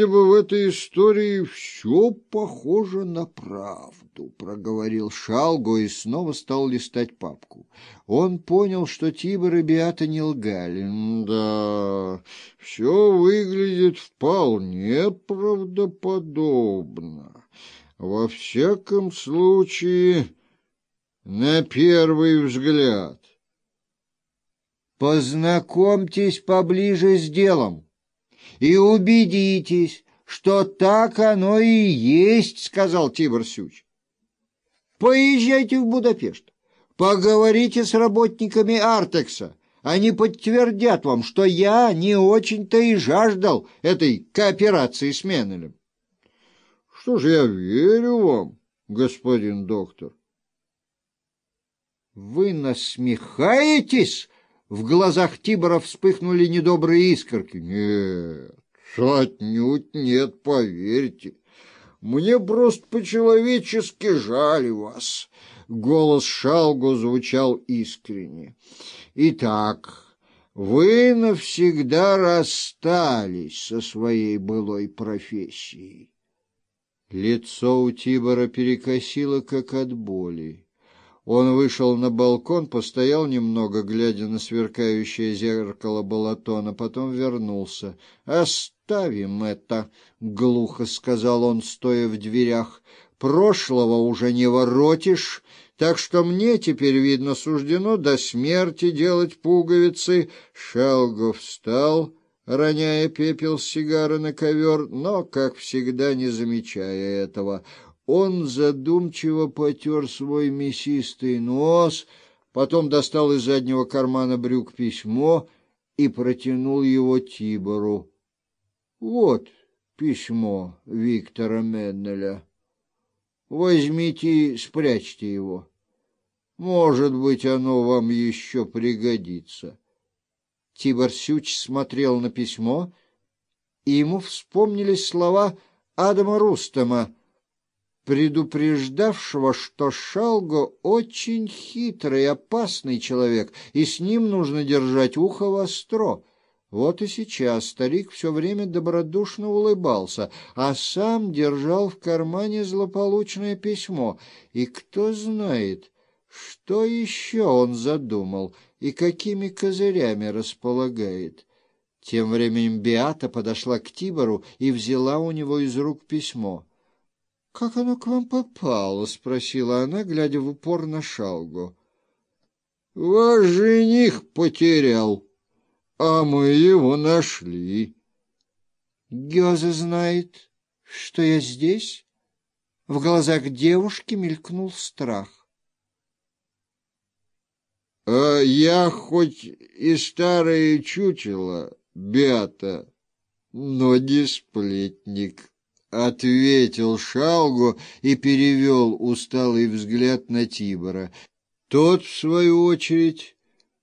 вроде бы в этой истории все похоже на правду, проговорил Шалго и снова стал листать папку. Он понял, что Тибор и Биата не лгали. Да, все выглядит вполне правдоподобно. Во всяком случае, на первый взгляд. Познакомьтесь поближе с делом и убедитесь, что так оно и есть, — сказал Тибор Сюч. Поезжайте в Будапешт, поговорите с работниками Артекса. Они подтвердят вам, что я не очень-то и жаждал этой кооперации с Меннелем. Что ж, я верю вам, господин доктор. Вы насмехаетесь? В глазах Тибора вспыхнули недобрые искорки. Нет, отнюдь нет, поверьте. Мне просто по-человечески жаль вас. Голос Шалгу звучал искренне. Итак, вы навсегда расстались со своей былой профессией. Лицо у Тибора перекосило, как от боли. Он вышел на балкон, постоял немного, глядя на сверкающее зеркало балатона, потом вернулся. «Оставим это», — глухо сказал он, стоя в дверях. «Прошлого уже не воротишь, так что мне теперь, видно, суждено до смерти делать пуговицы». Шалгов встал, роняя пепел сигары на ковер, но, как всегда, не замечая этого. Он задумчиво потер свой мясистый нос, потом достал из заднего кармана брюк письмо и протянул его Тибору. Вот письмо Виктора Меннеля. Возьмите и спрячьте его. Может быть, оно вам еще пригодится. Тибор Сюч смотрел на письмо, и ему вспомнились слова Адама Рустама — предупреждавшего, что Шалго очень хитрый и опасный человек, и с ним нужно держать ухо востро. Вот и сейчас старик все время добродушно улыбался, а сам держал в кармане злополучное письмо. И кто знает, что еще он задумал и какими козырями располагает. Тем временем Биата подошла к Тибору и взяла у него из рук письмо. — Как оно к вам попало? — спросила она, глядя в упор на Шалгу. — Ваш жених потерял, а мы его нашли. — Гёза знает, что я здесь? В глазах девушки мелькнул страх. — А я хоть и старое чучело, Беата, но не сплетник. — ответил Шалгу и перевел усталый взгляд на Тибора. Тот, в свою очередь,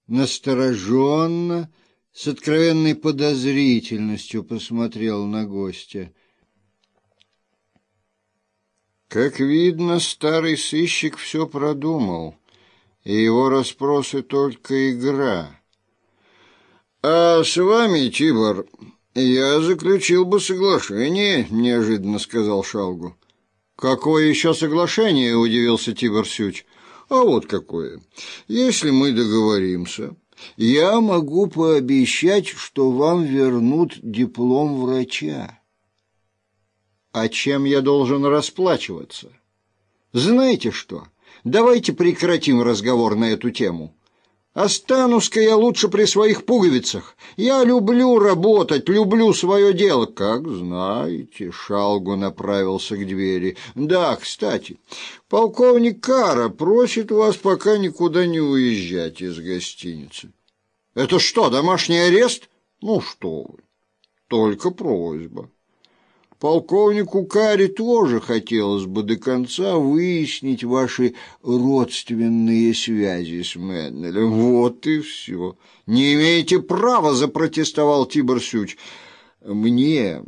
настороженно, с откровенной подозрительностью посмотрел на гостя. Как видно, старый сыщик все продумал, и его расспросы только игра. — А с вами, Тибор, «Я заключил бы соглашение», — неожиданно сказал Шалгу. «Какое еще соглашение?» — удивился Тибор Сюч. «А вот какое. Если мы договоримся, я могу пообещать, что вам вернут диплом врача». «А чем я должен расплачиваться?» «Знаете что? Давайте прекратим разговор на эту тему». Останусь-ка я лучше при своих пуговицах. Я люблю работать, люблю свое дело. Как знаете, Шалгу направился к двери. Да, кстати, полковник Кара просит вас пока никуда не уезжать из гостиницы. Это что, домашний арест? Ну что вы, только просьба. Полковнику Кари тоже хотелось бы до конца выяснить ваши родственные связи с Меннелем. Вот и все. Не имеете права, запротестовал Тибор Сюч. Мне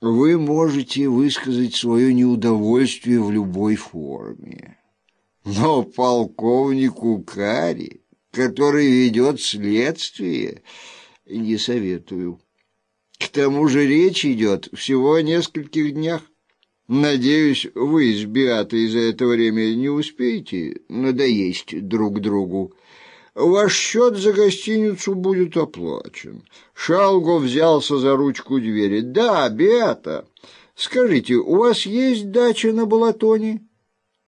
вы можете высказать свое неудовольствие в любой форме. Но полковнику Кари, который ведет следствие, не советую. К тому же речь идет всего о нескольких днях. Надеюсь, вы с Беатой за это время не успеете надоесть друг другу. Ваш счет за гостиницу будет оплачен. Шалго взялся за ручку двери. Да, Беата, скажите, у вас есть дача на Балатоне?